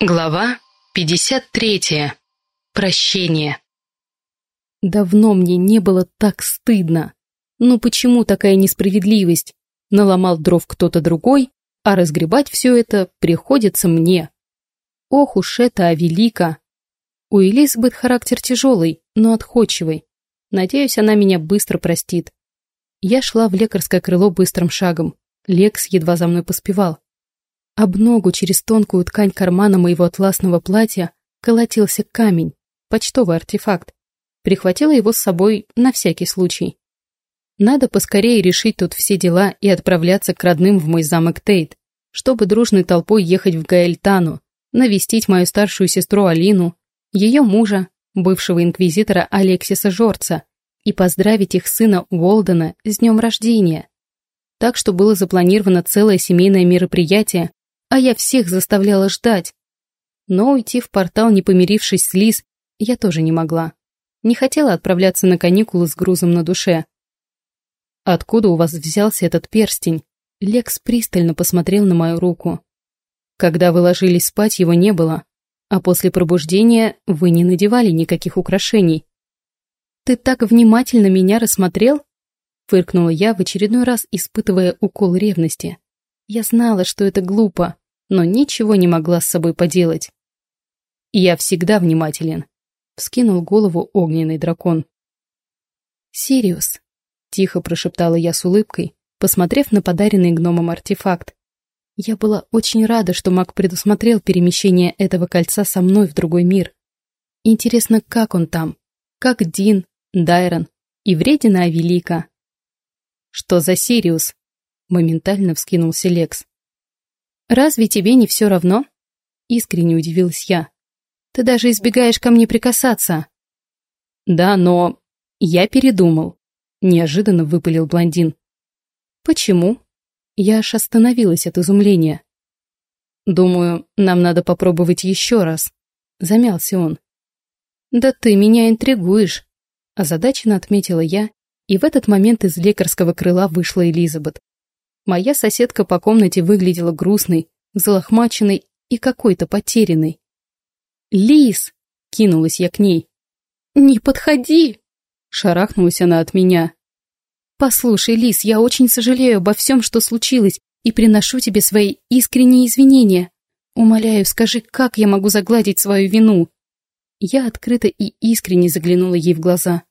Глава 53. Прощение. Давно мне не было так стыдно. Ну почему такая несправедливость? Наломал дров кто-то другой, а разгребать все это приходится мне. Ох уж это Авелика. У Элизабет характер тяжелый, но отходчивый. Надеюсь, она меня быстро простит. Я шла в лекарское крыло быстрым шагом. Лекс едва за мной поспевал. Об ногу через тонкую ткань кармана моего атласного платья колотился камень, почтовый артефакт. Прихватила его с собой на всякий случай. Надо поскорее решить тут все дела и отправляться к родным в мой замок Тейт, чтобы дружной толпой ехать в Гаэльтану, навестить мою старшую сестру Алину, ее мужа, бывшего инквизитора Алексиса Жорца, и поздравить их сына Уолдена с днем рождения. Так что было запланировано целое семейное мероприятие, а я всех заставляла ждать. Но уйти в портал, не помирившись с Лиз, я тоже не могла. Не хотела отправляться на каникулы с грузом на душе. «Откуда у вас взялся этот перстень?» Лекс пристально посмотрел на мою руку. «Когда вы ложились спать, его не было, а после пробуждения вы не надевали никаких украшений». «Ты так внимательно меня рассмотрел?» Фыркнула я в очередной раз, испытывая укол ревности. Я знала, что это глупо, но ничего не могла с собой поделать. «Я всегда внимателен», — вскинул голову огненный дракон. «Сириус», — тихо прошептала я с улыбкой, посмотрев на подаренный гномом артефакт. Я была очень рада, что маг предусмотрел перемещение этого кольца со мной в другой мир. Интересно, как он там? Как Дин, Дайрон и вредина Авелика? Что за Сириус? Моментально вскинулся Лекс. «Разве тебе не все равно?» Искренне удивилась я. «Ты даже избегаешь ко мне прикасаться». «Да, но...» «Я передумал», — неожиданно выпалил блондин. «Почему?» Я аж остановилась от изумления. «Думаю, нам надо попробовать еще раз», — замялся он. «Да ты меня интригуешь», — озадаченно отметила я, и в этот момент из лекарского крыла вышла Элизабет. Моя соседка по комнате выглядела грустной, залохмаченной и какой-то потерянной. «Лис!» — кинулась я к ней. «Не подходи!» — шарахнулась она от меня. «Послушай, Лис, я очень сожалею обо всем, что случилось, и приношу тебе свои искренние извинения. Умоляю, скажи, как я могу загладить свою вину?» Я открыто и искренне заглянула ей в глаза.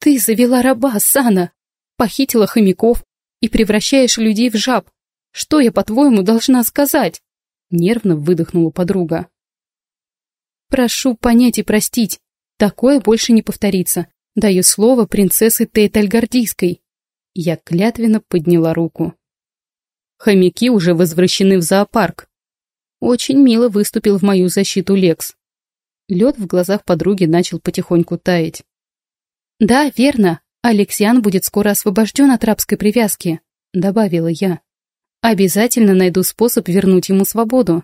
«Ты завела раба, Сана! Похитила хомяков, и превращаешь людей в жаб. Что я, по-твоему, должна сказать?» Нервно выдохнула подруга. «Прошу понять и простить. Такое больше не повторится. Даю слово принцессы Тейтальгардийской». Я клятвенно подняла руку. Хомяки уже возвращены в зоопарк. Очень мило выступил в мою защиту Лекс. Лед в глазах подруги начал потихоньку таять. «Да, верно. «Алексиан будет скоро освобожден от рабской привязки», — добавила я. «Обязательно найду способ вернуть ему свободу».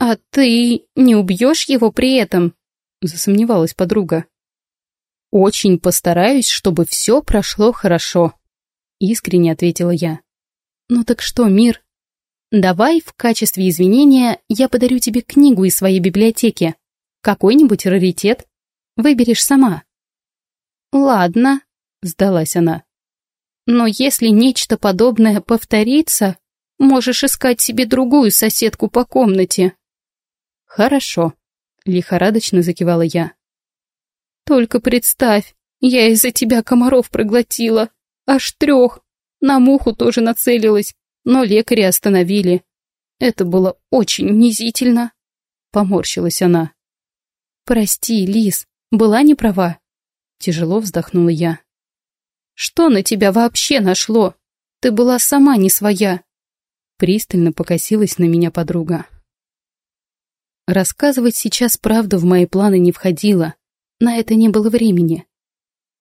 «А ты не убьешь его при этом?» — засомневалась подруга. «Очень постараюсь, чтобы все прошло хорошо», — искренне ответила я. «Ну так что, мир? Давай в качестве извинения я подарю тебе книгу из своей библиотеки. Какой-нибудь раритет. Выберешь сама». «Ладно», — сдалась она. «Но если нечто подобное повторится, можешь искать себе другую соседку по комнате». «Хорошо», — лихорадочно закивала я. «Только представь, я из-за тебя комаров проглотила. Аж трех. На муху тоже нацелилась, но лекари остановили. Это было очень унизительно», — поморщилась она. «Прости, Лис, была не права. Тяжело вздохнула я. «Что на тебя вообще нашло? Ты была сама не своя!» Пристально покосилась на меня подруга. Рассказывать сейчас правду в мои планы не входило. На это не было времени.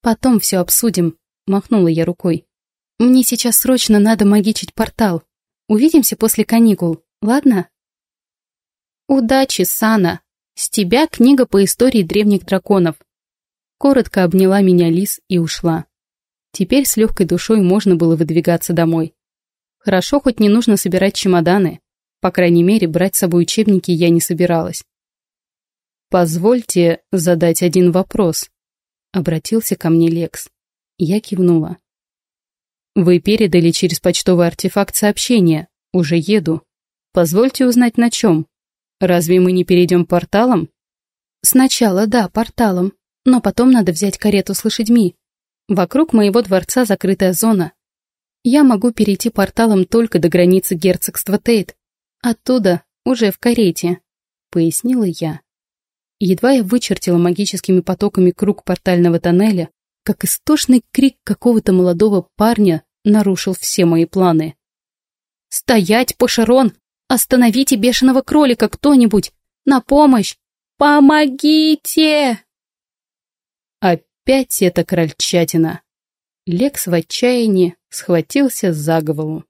«Потом все обсудим», — махнула я рукой. «Мне сейчас срочно надо магичить портал. Увидимся после каникул, ладно?» «Удачи, Сана! С тебя книга по истории древних драконов. Коротко обняла меня Лис и ушла. Теперь с легкой душой можно было выдвигаться домой. Хорошо, хоть не нужно собирать чемоданы. По крайней мере, брать с собой учебники я не собиралась. «Позвольте задать один вопрос», — обратился ко мне Лекс. Я кивнула. «Вы передали через почтовый артефакт сообщение. Уже еду. Позвольте узнать, на чем. Разве мы не перейдем порталом?» «Сначала, да, порталом. Но потом надо взять карету с лошадьми. Вокруг моего дворца закрытая зона. Я могу перейти порталом только до границы герцогства Тейт. Оттуда уже в карете», — пояснила я. Едва я вычертила магическими потоками круг портального тоннеля, как истошный крик какого-то молодого парня нарушил все мои планы. «Стоять, Пошарон! Остановите бешеного кролика кто-нибудь! На помощь! Помогите!» Опять эта крольчатина. Лекс в отчаянии схватился за голову.